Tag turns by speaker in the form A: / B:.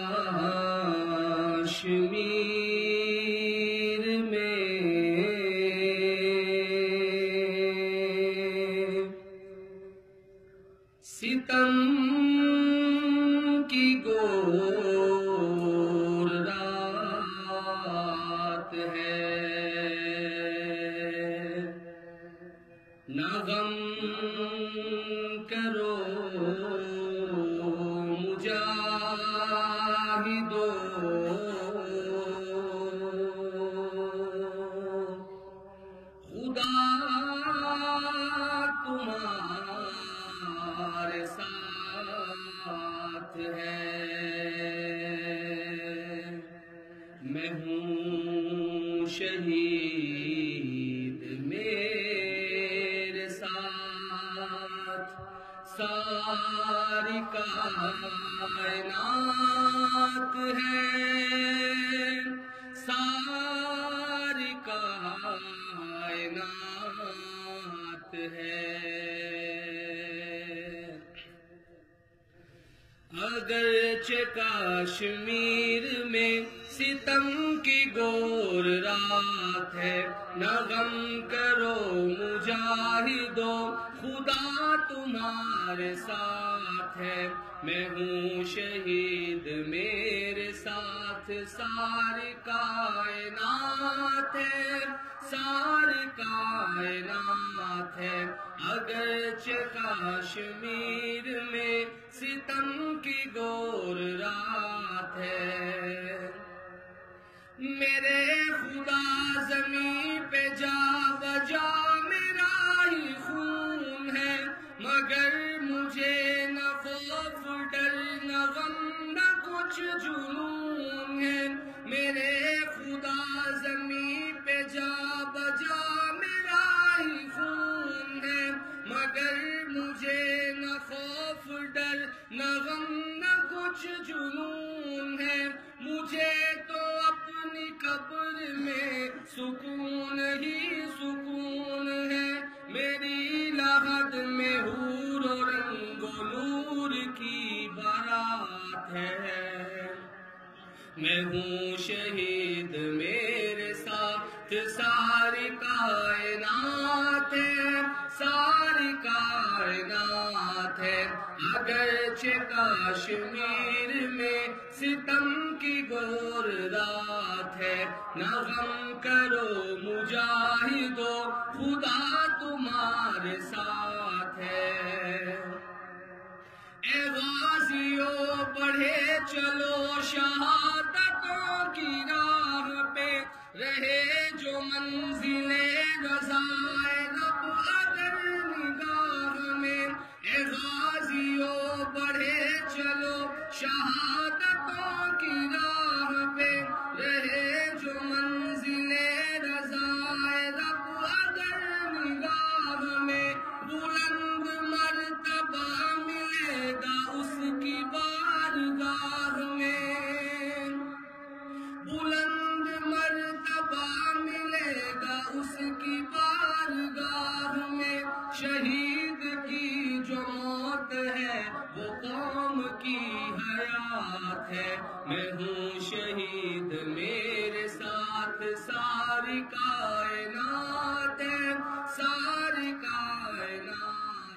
A: کشمیر کی ہے۔ نہ غم کرو شہید میرے ساتھ ساری کائنات ہے۔ ساری کائنات ہے۔ اگرچہ کشمیر میں ستم کی گور رات ہے، نہ غم کرو مجاہدو خدا تمہارے ساتھ ہے۔ میں ہوں شہید، میرے ساتھ ساری کائنات ہے۔ ساری کائنات ہے۔ اگرچہ کشمیر میں ستم کی گور رات ہے۔ میرے خدا زمین پہ جا بجا، میرا ہی خون ہے، مگر مجھے نہ خوف، ڈر، نہ غم، نہ کچھ جنون ہے۔ میرے خدا زمین پہ جا بجا، میرا ہی خون ہے، مگر مجھے نہ خوف، ڈر، نہ غم، نہ کچھ جنون قبر میں سکون ہی سکون ہے۔ میری لحد میں حور و رنگ و نور کی بارات ہے۔ میں ہوں شہید، میرے ساتھ ساری کائنات ہے۔ ساری کائنات ہے۔ اگرچہ کشمیر میں ستم کی گور رات ہے۔ نہ غم کرو مجاہدو خدا تمہارے ساتھ ہے۔ اے غازیوں بڑھے چلو شاہ وہ قوم کی حیات ہے۔ میں ہوں شہید میرے ساتھ ساری کا